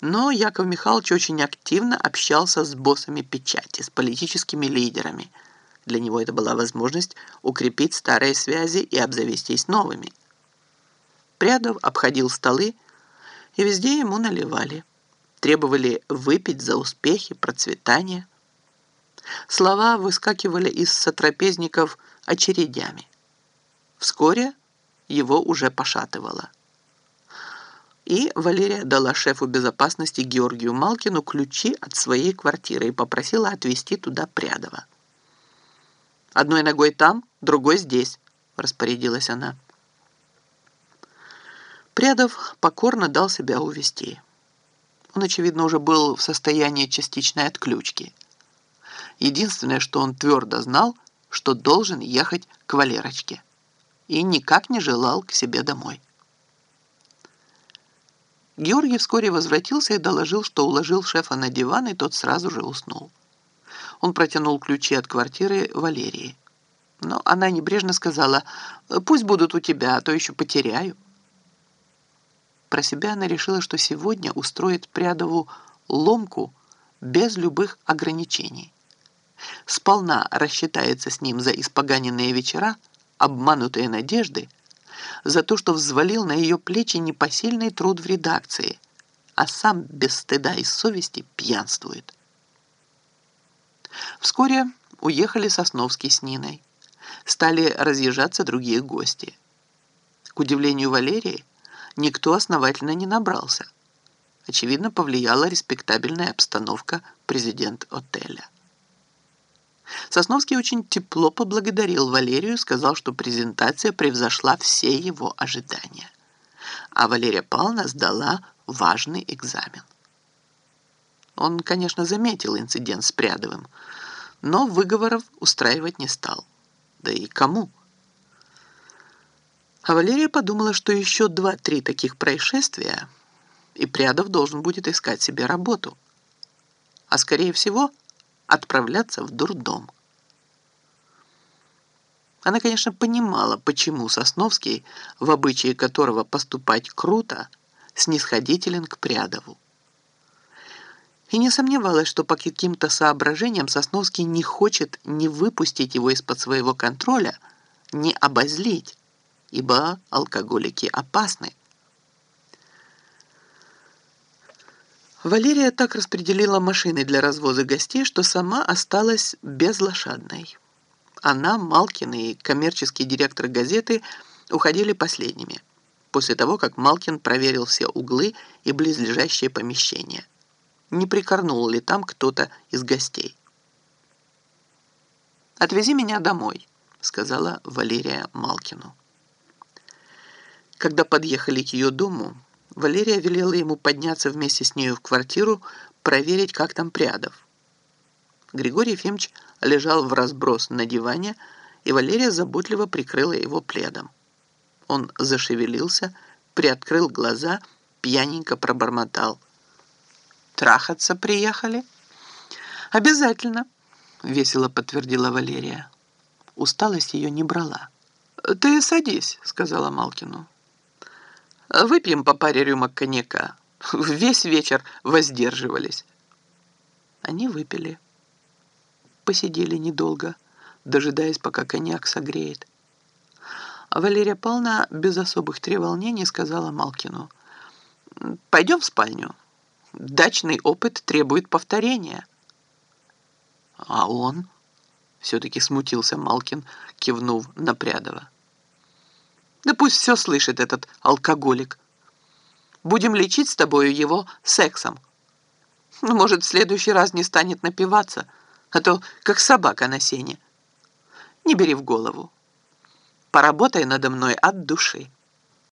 Но Яков Михайлович очень активно общался с боссами печати, с политическими лидерами. Для него это была возможность укрепить старые связи и обзавестись новыми. Прядов обходил столы, и везде ему наливали. Требовали выпить за успехи, процветание. Слова выскакивали из сотрапезников очередями. Вскоре его уже пошатывало. И Валерия дала шефу безопасности Георгию Малкину ключи от своей квартиры и попросила отвезти туда Прядова. «Одной ногой там, другой здесь», — распорядилась она. Прядов покорно дал себя увести. Он, очевидно, уже был в состоянии частичной отключки. Единственное, что он твердо знал, что должен ехать к Валерочке. И никак не желал к себе домой. Георгий вскоре возвратился и доложил, что уложил шефа на диван, и тот сразу же уснул. Он протянул ключи от квартиры Валерии. Но она небрежно сказала, «Пусть будут у тебя, а то еще потеряю». Про себя она решила, что сегодня устроит Прядову ломку без любых ограничений. Сполна рассчитается с ним за испоганенные вечера, обманутые надежды, за то, что взвалил на ее плечи непосильный труд в редакции, а сам без стыда и совести пьянствует. Вскоре уехали Сосновский с Ниной. Стали разъезжаться другие гости. К удивлению Валерии, никто основательно не набрался. Очевидно, повлияла респектабельная обстановка президент отеля. Сосновский очень тепло поблагодарил Валерию, сказал, что презентация превзошла все его ожидания. А Валерия Павловна сдала важный экзамен. Он, конечно, заметил инцидент с Прядовым, но выговоров устраивать не стал. Да и кому? А Валерия подумала, что еще два-три таких происшествия, и Прядов должен будет искать себе работу. А скорее всего – отправляться в дурдом. Она, конечно, понимала, почему Сосновский, в обычае которого поступать круто, снисходителен к Прядову. И не сомневалась, что по каким-то соображениям Сосновский не хочет не выпустить его из-под своего контроля, не обозлить, ибо алкоголики опасны. Валерия так распределила машины для развоза гостей, что сама осталась безлошадной. Она, Малкин и коммерческий директор газеты уходили последними, после того, как Малкин проверил все углы и близлежащие помещения. Не прикорнул ли там кто-то из гостей. «Отвези меня домой», — сказала Валерия Малкину. Когда подъехали к ее дому, Валерия велела ему подняться вместе с нею в квартиру, проверить, как там Прядов. Григорий Ефимович лежал в разброс на диване, и Валерия заботливо прикрыла его пледом. Он зашевелился, приоткрыл глаза, пьяненько пробормотал. «Трахаться приехали?» «Обязательно», — весело подтвердила Валерия. Усталость ее не брала. «Ты садись», — сказала Малкину. Выпьем по паре рюмок коньяка. Весь вечер воздерживались. Они выпили. Посидели недолго, дожидаясь, пока коньяк согреет. Валерия Павловна без особых треволнений сказала Малкину. «Пойдем в спальню. Дачный опыт требует повторения». «А он?» Все-таки смутился Малкин, кивнув на Прядова. Да пусть все слышит этот алкоголик. Будем лечить с тобою его сексом. Ну, может, в следующий раз не станет напиваться, а то как собака на сене. Не бери в голову. Поработай надо мной от души.